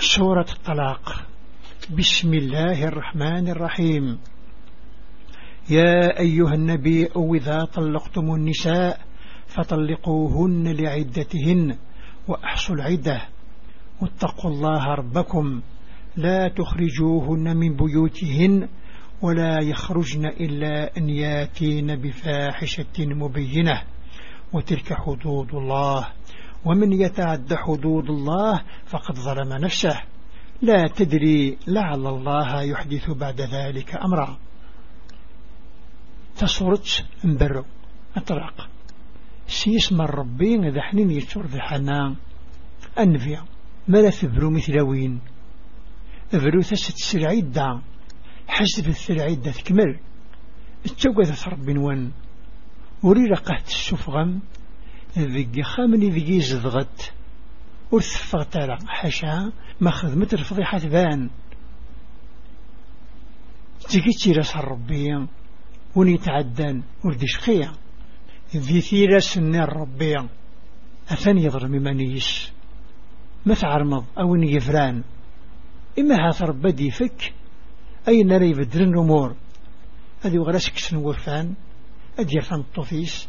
سورة الطلاق. بسم الله الرحمن الرحيم. يا أيها النبي إذا طلقتم النساء فطلقوهن لعدتهن وأحصوا العدة. واتقوا الله ربكم. لا تخرجوهن من بيوتهن ولا يخرجن إلا أن ياتين بفاحشة مبينة. وتلك حدود الله. ومن يتعد حدود الله فقد ظلم نفسه. لا تدري لعل الله يحدث بعد ذلك أمرا. تصورت مبرو أطلق سيسمى الربي إذا حنين يتشور ذي حنا أنفيا مالا ثبرو مثلوين ثبرو ثست السرعيدة حسب السرعيدة تكمل التوقذ ربي وان وري رقهت السفغم. ذي خامني ذي زدغت ورثفغت على حاشا ما خدمت الفضيحة بان تجيتي راس ربي وني تعدان وردي شقيا. ذي ثيرا سنة ربي أثني يضرب مانيش ما تعرمض أو يفران. إما هاث ربدي فك أي نري بدرن الأمور. هذه وغلاسك سنوفان أدي فان الطفيس.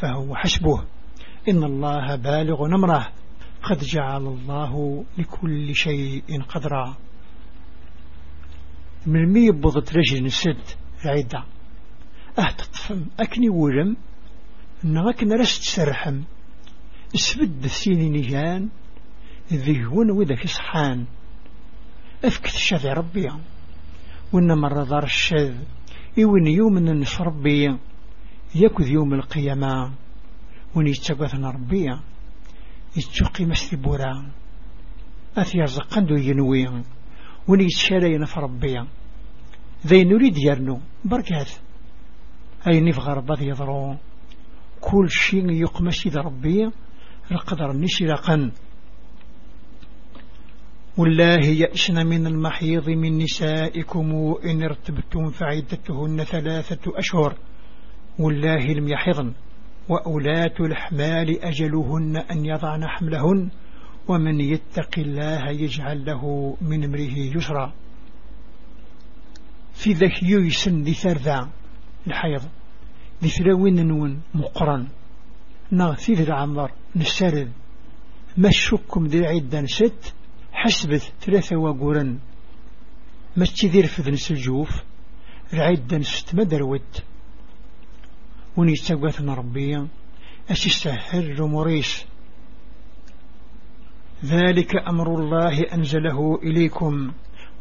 فهو حسبه. إن الله بالغ نمره. قد جعل الله لكل شيء قدرا. من مي بضت رجل نسد عيدا أهتطفم أكني ولم نغاك نرست سرحم. اسفد السيني نجان ذي هون وذاك صحان. أفكت الشذي ربي. وإن مرة دار الشذ. إيوين يوم ننش ربي. يكذ يوم القيامة ونيتشبثنا ربي يتشقي مسلي بورا أثي يرزقن دو ينوي ونيتشالي نف ربي ذي نريد يرنو بركات. أي نفغر بض يضرو. كل شيء يقمش ذا ربي القدر نشرقا والله يأسن من المحيض من نسائكم إن ارتبتم فعدتهن ثلاثة أشهر. والله لم يحضن. وأولاة الأحمال أجلهن أن يضعن حملهن ومن يتق الله يجعل له من امره يسرا. في ذاك يسن لثرذا الحيض لثلاوين نون مقرن. نغثي ذي العمر ما الشكم ذي عدة ست حسبت ثلاثة وقورا ما تذير في ذنس الجوف العدة ست مدروت ونيتاقواتنا ربيا. أش يستهر مريش ذلك أمر الله أنزله إليكم.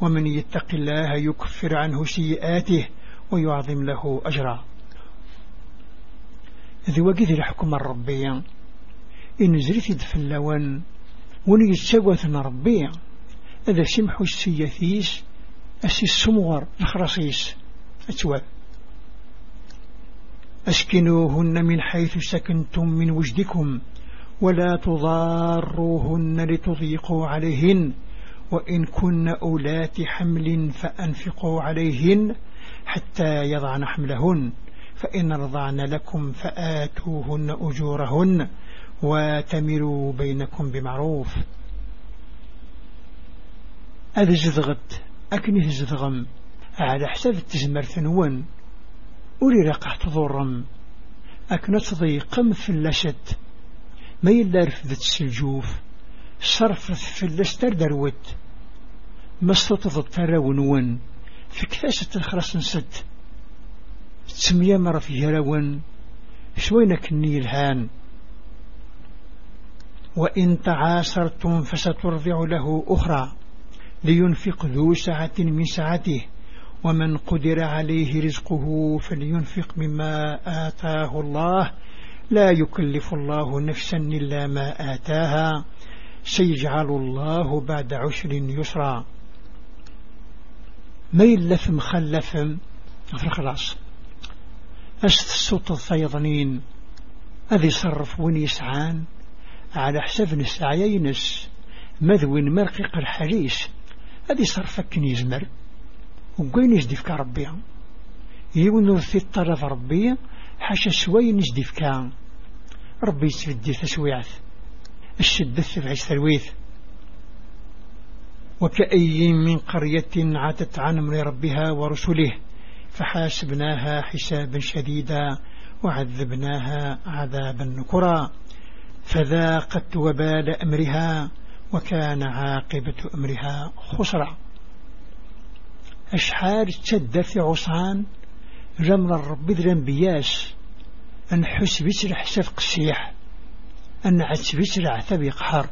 ومن يتق الله يكفر عنه سيئاته ويعظم له أجرا. ذي وقذ الحكم الربية إن زريت دفلوان ونيتاقواتنا ربيا. هذا سمحوا السياثيس أسي السمور الخرصيس أتواب أسكنوهن من حيث سكنتم من وجدكم ولا تضاروهن لتضيقوا عليهن وإن كن أولات حمل فأنفقوا عليهن حتى يضعن حملهن فإن رضعن لكم فآتوهن أجورهن واتمروا بينكم بمعروف. هذا زدغت أكنه زدغم على حساب التزمر ثنون. أولي رقع تضرم. أكنا تضيقم في اللشت ما يلا رفضت السلجوف صرفت في اللستر دروت ما استطضت تراون في كثاسة الخرس نسد. تسمية مرة في هراون. شوينك الني الهان. وإن تعاسرتم فسترضع له أخرى. لينفق ذو سعة من سعته. ومن قدر عليه رزقه فلينفق مما آتاه الله. لا يكلف الله نفسا إلا ما آتاها. سيجعل الله بعد عشر يسرا. ما مخلف في الخلاص. أست السوط الثيضنين أذي صرف وين يسعان على حساب نسعي ينس. مذوين مرقق الحريس. أذي صرفك وقوين يزدفك ربي. يونو في الطرف ربي حاشا سوين يزدفك ربي يسفدي تسويعث. الشدة في ثرويث وكأي من قرية عتت عن أمر ربها ورسله فحاسبناها حسابا شديدا وعذبناها عذابا نكرا. فذاقت وبال أمرها وكان عاقبة أمرها خسرا. أشحار تشد في عصان. رمل الرب ذرن بياس. أن حس بسر حساب قسيح أن عتس بسر عثب قحر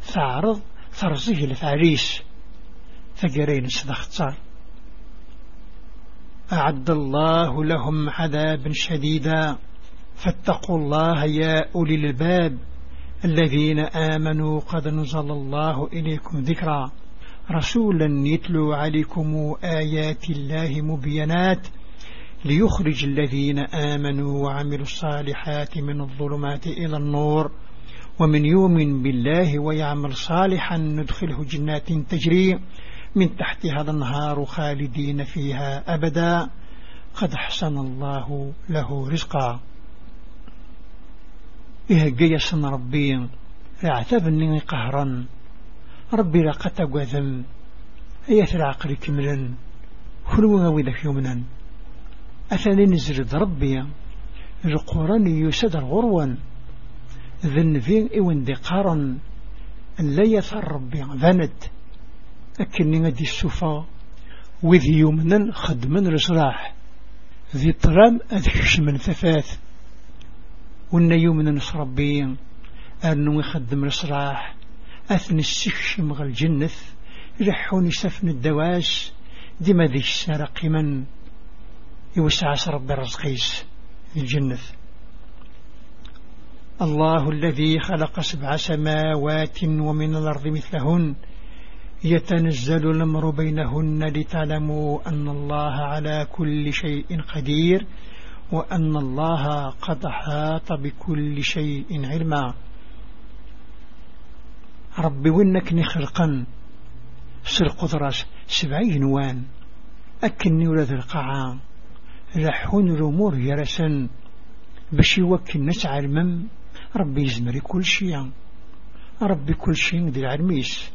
فعرض فرزه لفعريس فقرين صدختار أعد الله لهم عذابا شديدا. فاتقوا الله يا أولي الباب الذين آمنوا قد نزل الله إليكم ذكرا. رسولا يتلو عليكم آيات الله مبينات ليخرج الذين آمنوا وعملوا الصالحات من الظلمات إلى النور ومن يؤمن بالله ويعمل صالحا ندخله جنات تجري من تحتها الأنهار خالدين فيها أبدا. قد حسن الله له رزقا. إيه جيسن ربي؟ اعتبني قهرا. ربي لقد وذم أيثر عقل كملا؟ خلونا وذك يمنا أثني نزرد ربي القرآن يسدر غروا ذنفين إوان دقارا لا يثر ربي ذنت. أكني غدي السفا. وذي يمنا خدما رسراح ذي طرام أذكش من ثفاث. وإن يومنا نصربي أنه يخدم رسراح أثني السكش مغ الجنث رحوني سفن الدواس ديما ذي السرق من يوسع ربي رزقيس الجنث. الله الذي خلق سبع سماوات ومن الأرض مثلهن يتنزل الأمر بينهن لتعلموا أن الله على كل شيء قدير وأن الله قد حاط بكل شيء علما. ربي ونك نخلقا سر قدرس سبعين وان. أكني ولد القاعة لحون الأمور يرسن. باش يوكل نسعى المم. ربي يزمري كل شيء. ربي كل شيء ذي العرميس